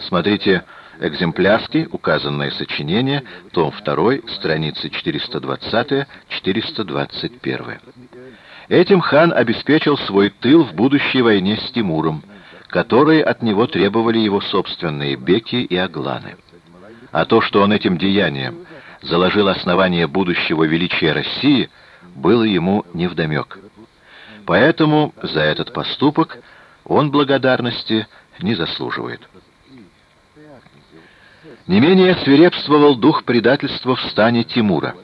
Смотрите экземплярски указанное сочинение, том 2, страницы 420-421. Этим хан обеспечил свой тыл в будущей войне с Тимуром, которые от него требовали его собственные беки и агланы. А то, что он этим деянием заложил основание будущего величия России, было ему невдомек. Поэтому за этот поступок он благодарности не заслуживает. Не менее свирепствовал дух предательства в стане Тимура.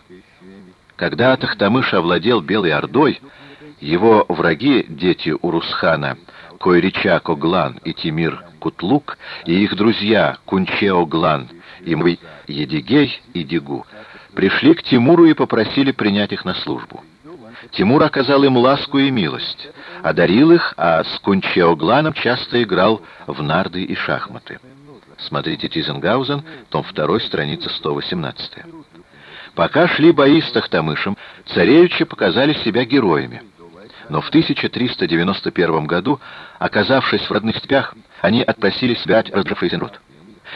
Когда Тахтамыш овладел Белой Ордой, его враги, дети Урусхана, Койрича Коглан и Тимир Кутлук, и их друзья Кунчеоглан и Мwy Едигей и Дигу, пришли к Тимуру и попросили принять их на службу. Тимур оказал им ласку и милость, одарил их, а с Кунчеогланом часто играл в нарды и шахматы. Смотрите Тизенгаузен, том 2, страница 118. Пока шли бои с Тахтамышем, царевичи показали себя героями. Но в 1391 году, оказавшись в родных степях, они отпросились свять разбравшийся народ.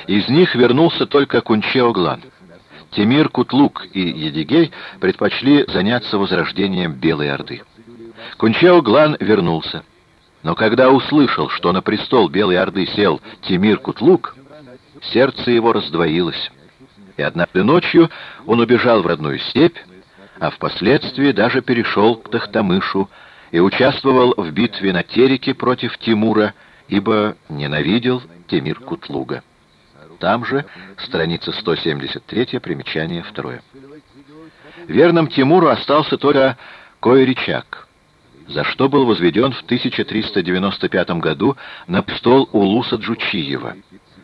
Из них вернулся только Кунчеоглан. Тимир Кутлук и Едигей предпочли заняться возрождением Белой Орды. Кунчеоглан вернулся. Но когда услышал, что на престол Белой Орды сел Тимир Кутлук, сердце его раздвоилось. И однажды ночью он убежал в родную степь, а впоследствии даже перешел к Тахтамышу и участвовал в битве на Тереке против Тимура, ибо ненавидел Тимир Кутлуга. Там же страница 173, примечание второе. Верным Тимуру остался только Койричак, за что был возведен в 1395 году на престол Улуса Джучиева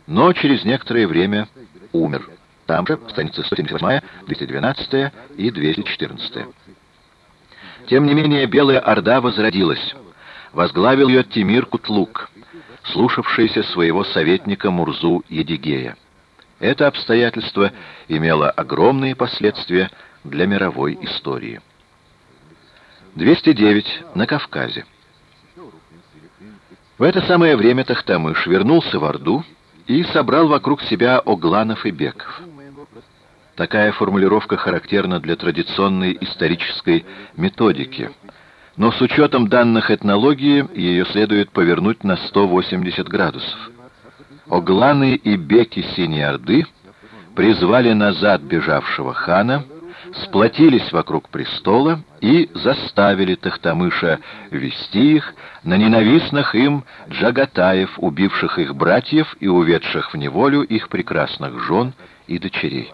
но через некоторое время умер. Там же страница 178, 212 и 214. Тем не менее, Белая Орда возродилась. Возглавил ее Тимир Кутлук, слушавшийся своего советника Мурзу Едигея. Это обстоятельство имело огромные последствия для мировой истории. 209. На Кавказе. В это самое время Тахтамыш вернулся в Орду и собрал вокруг себя огланов и беков. Такая формулировка характерна для традиционной исторической методики, но с учетом данных этнологии ее следует повернуть на 180 градусов. Огланы и беки Синей Орды призвали назад бежавшего хана, сплотились вокруг престола и заставили Тахтамыша вести их на ненавистных им джагатаев, убивших их братьев и уведших в неволю их прекрасных жен и дочерей.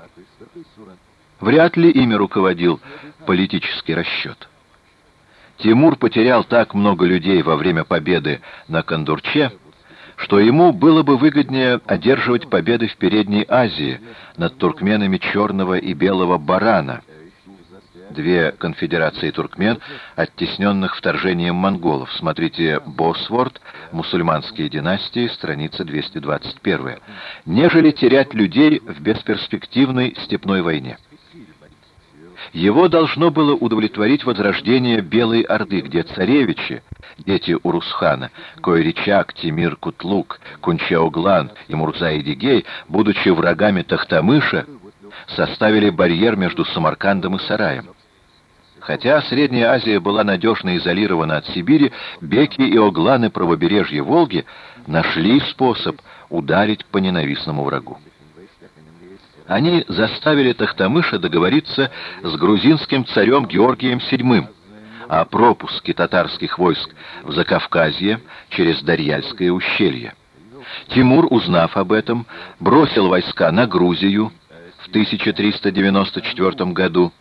Вряд ли ими руководил политический расчет. Тимур потерял так много людей во время победы на Кондурче, что ему было бы выгоднее одерживать победы в Передней Азии над туркменами Черного и Белого Барана, две конфедерации туркмен, оттесненных вторжением монголов. Смотрите «Босворд. Мусульманские династии», страница 221. Нежели терять людей в бесперспективной степной войне. Его должно было удовлетворить возрождение Белой Орды, где царевичи, дети Урусхана, Койричак, Тимир Кутлук, Кунчаоглан и Мурза-Эдигей, будучи врагами Тахтамыша, составили барьер между Самаркандом и Сараем. Хотя Средняя Азия была надежно изолирована от Сибири, беки и огланы правобережья Волги нашли способ ударить по ненавистному врагу. Они заставили Тахтамыша договориться с грузинским царем Георгием VII о пропуске татарских войск в Закавказье через Дарьяльское ущелье. Тимур, узнав об этом, бросил войска на Грузию в 1394 году,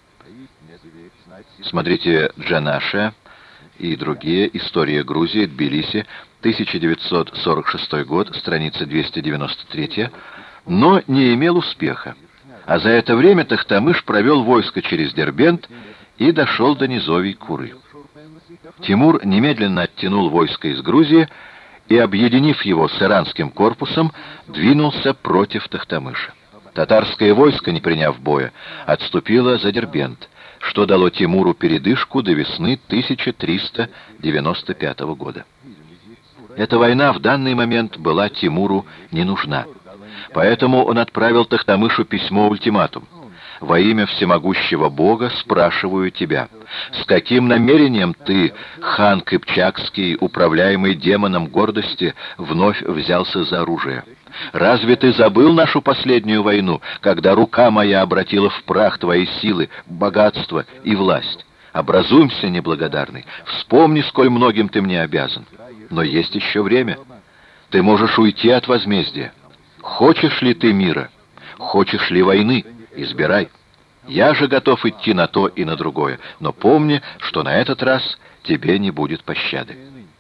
Смотрите «Джанаша» и другие «История Грузии», Тбилиси, 1946 год, страница 293, но не имел успеха. А за это время Тахтамыш провел войско через Дербент и дошел до низовий Куры. Тимур немедленно оттянул войско из Грузии и, объединив его с иранским корпусом, двинулся против Тахтамыша. Татарское войско, не приняв боя, отступило за Дербент что дало Тимуру передышку до весны 1395 года. Эта война в данный момент была Тимуру не нужна. Поэтому он отправил Тахтамышу письмо-ультиматум. «Во имя всемогущего Бога спрашиваю тебя, с каким намерением ты, хан Кыпчакский, управляемый демоном гордости, вновь взялся за оружие? Разве ты забыл нашу последнюю войну, когда рука моя обратила в прах твои силы, богатство и власть? Образуемся, неблагодарный, вспомни, сколь многим ты мне обязан. Но есть еще время. Ты можешь уйти от возмездия. Хочешь ли ты мира? Хочешь ли войны? Избирай. Я же готов идти на то и на другое, но помни, что на этот раз тебе не будет пощады.